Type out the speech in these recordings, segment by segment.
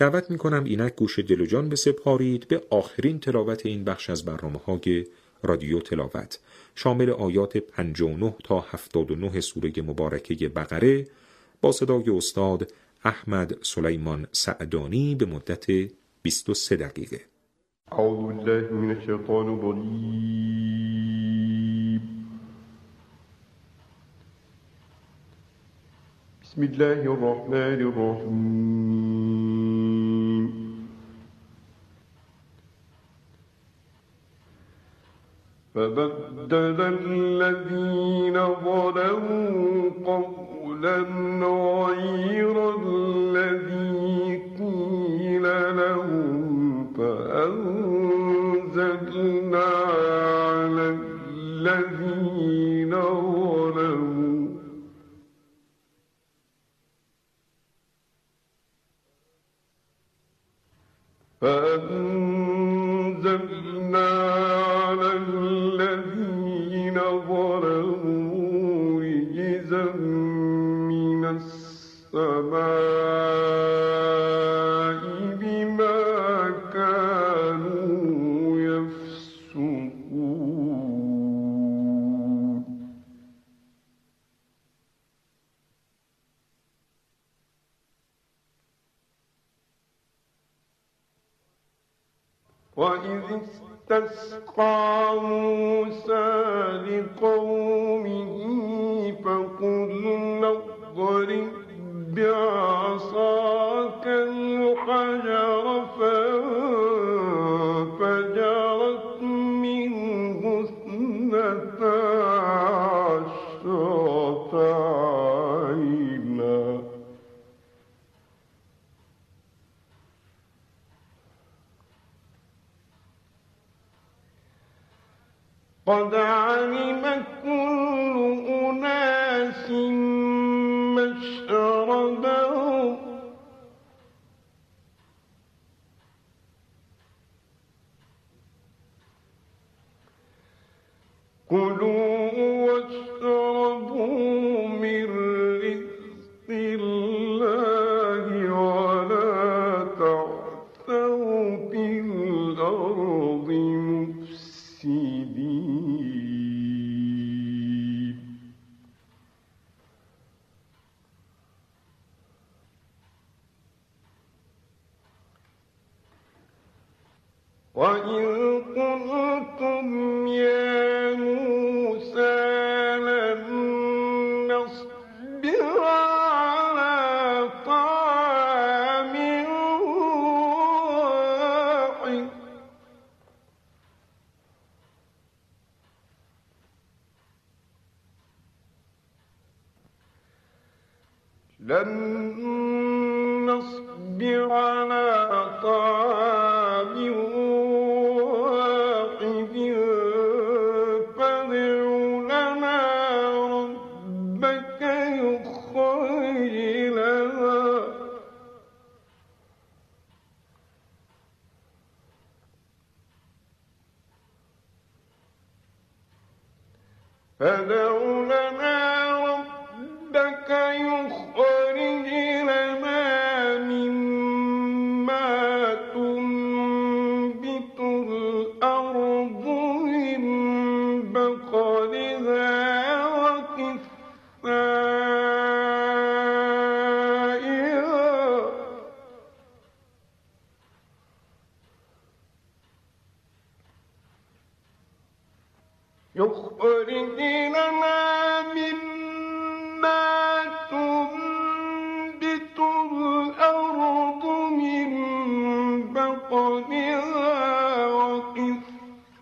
دعوت می کنم اینک گوش دل و جان بسپارید به آخرین تلاوت این بخش از برنامه های رادیو تلاوت. شامل آیات 59 تا 79 سوره مبارکه بقره با صدای استاد احمد سلیمان سعدانی به مدت 23 دقیقه. أعوذ بالله من الشيطان الرجيم. بسم الله الرحمن الرحیم. فبدل الذين ظلموا قولا غير وإذ استسقى موسى لقومه فقلنا اضرب بعصاك قد علم كل أناس فادع لنا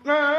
No.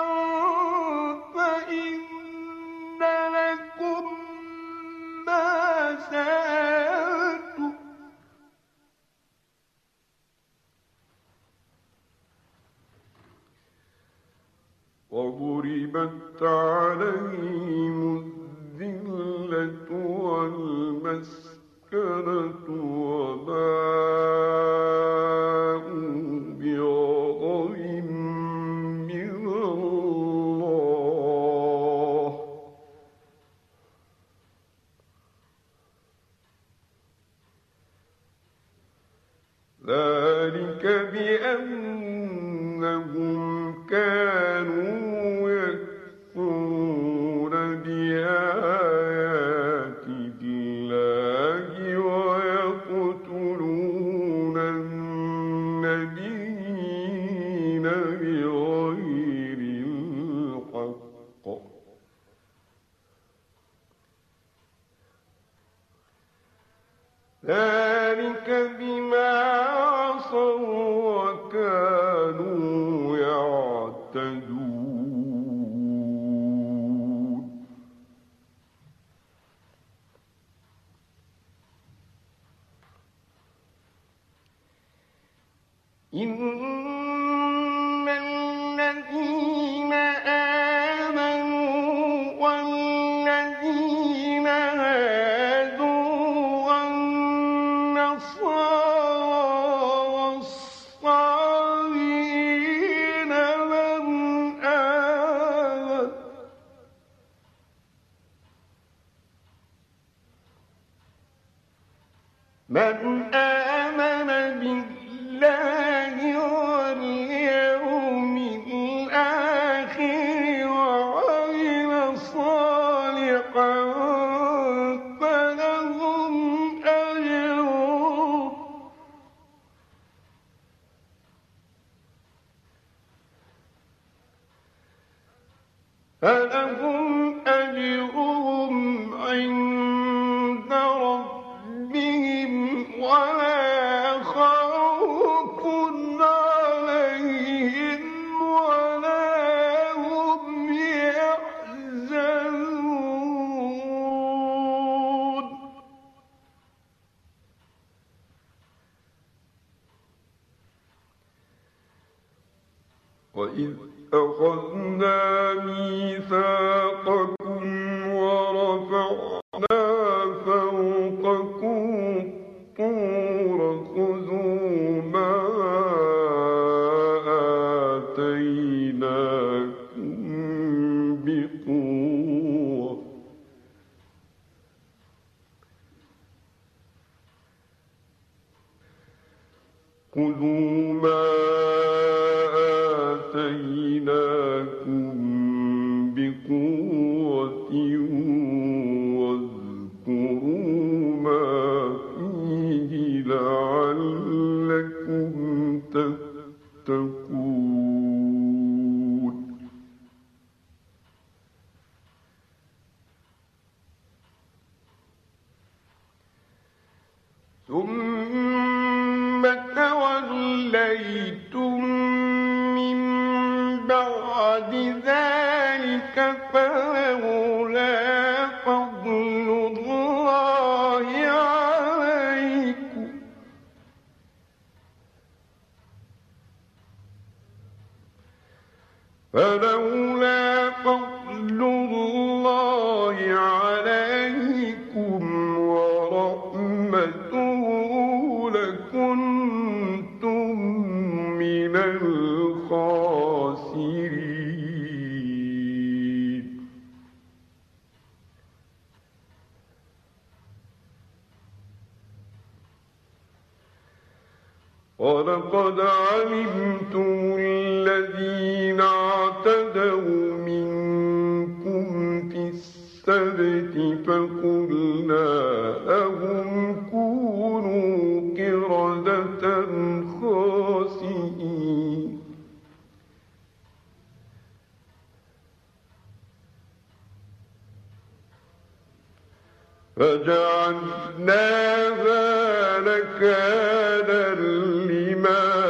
ذلك بأن إن ثم الخاسرين. ولقد علمتم الذين اعتدوا منكم في السبت فقلنا لهم فجعلناها نكالا لما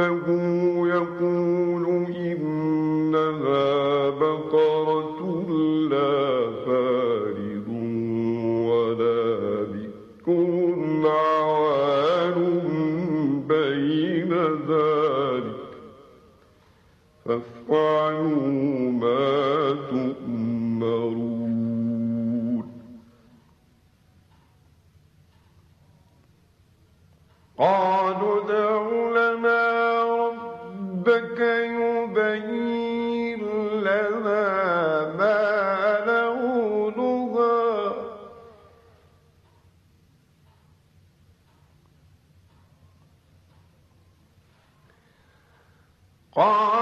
إنه قال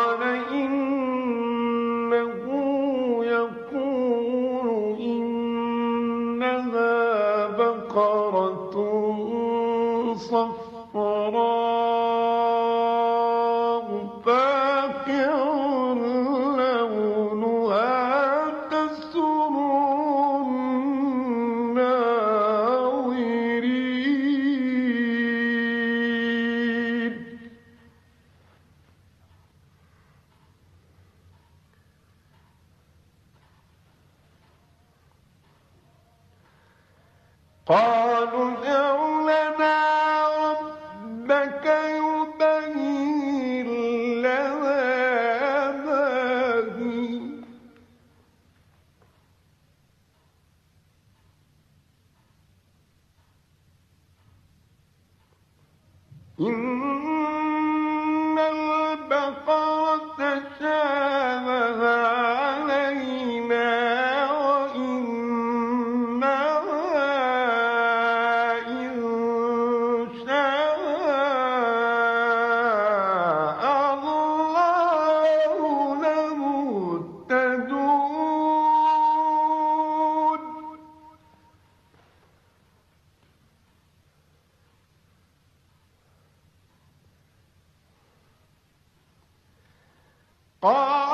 قال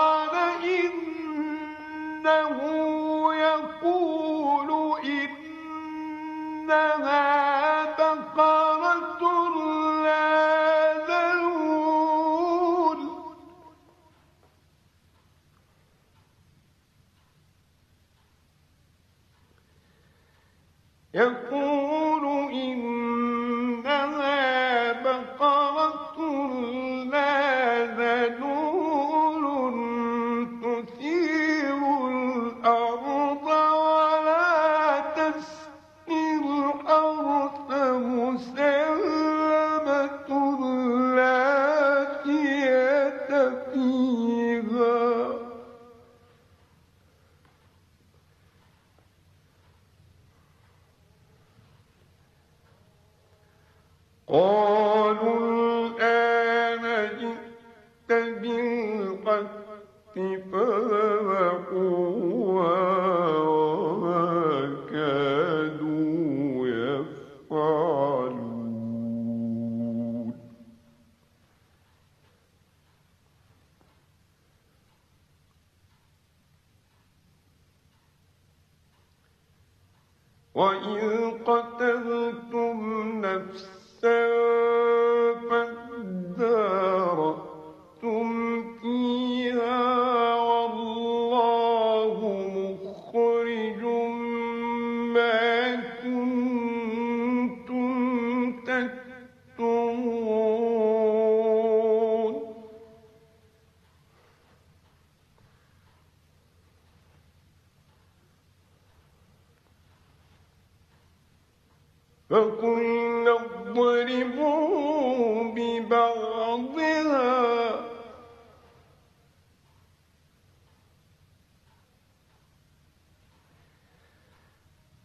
وإذ قتلتم نفسا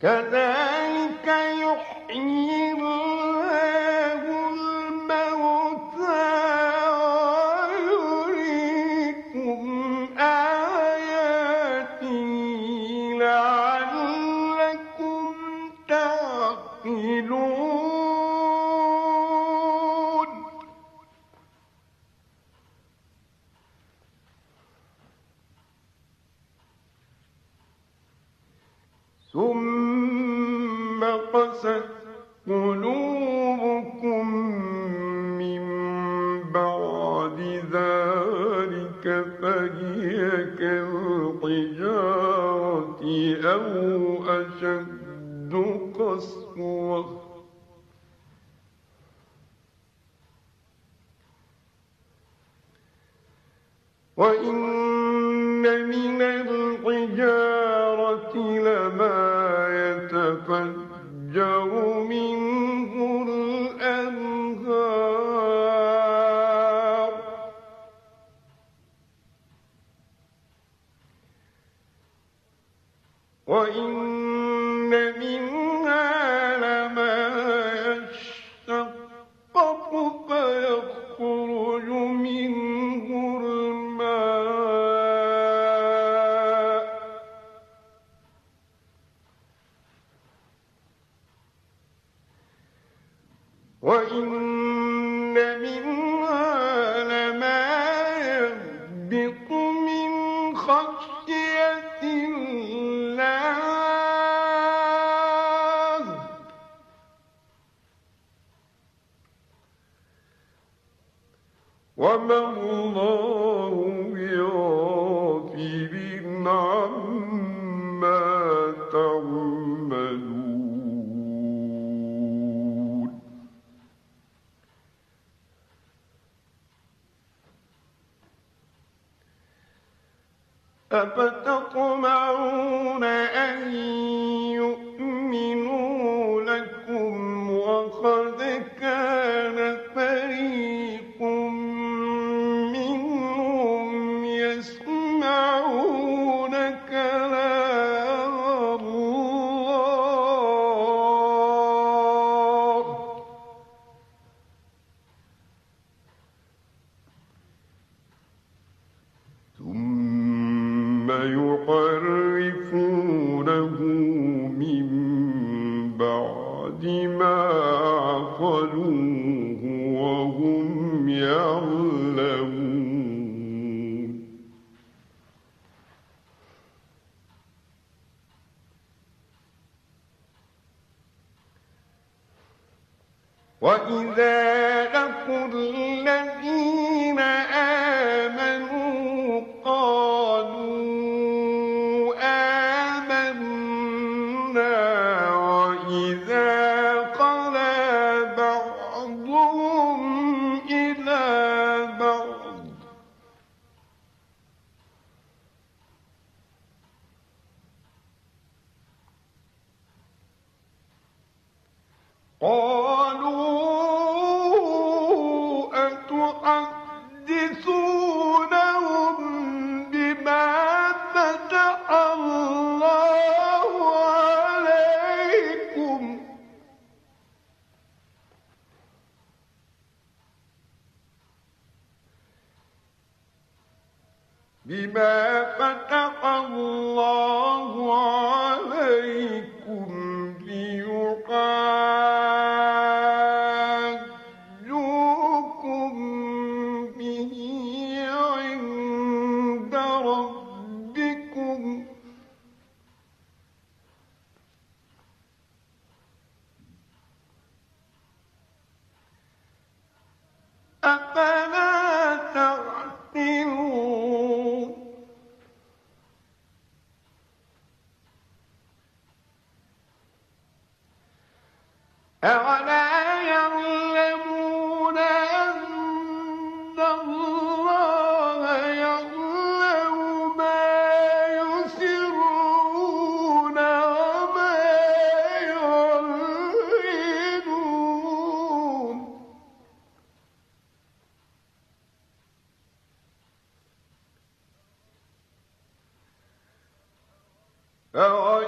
كذلك يحيي ربك فهي كالحجارة وإن أفتطمعون أن قالوه وهم يعلمون. وإذا قال أفلا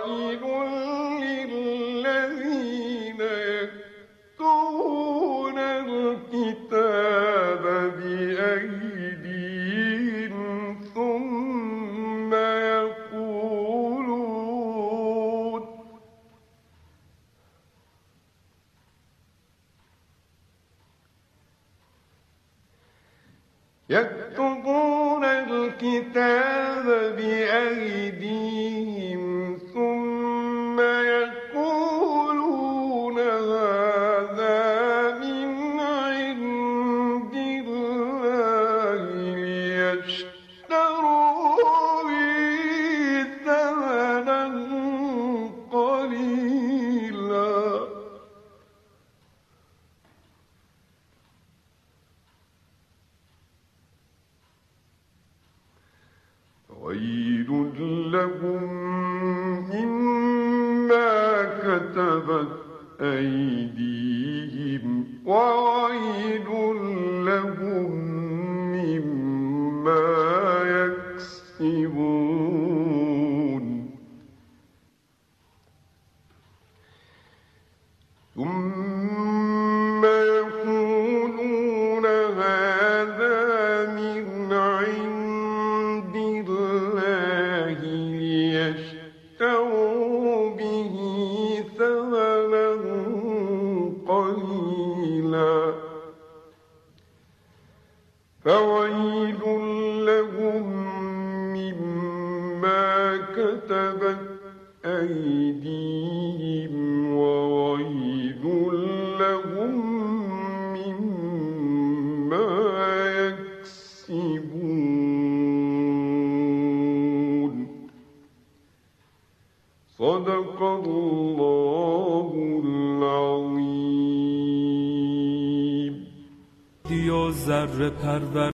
فويل ابر پرور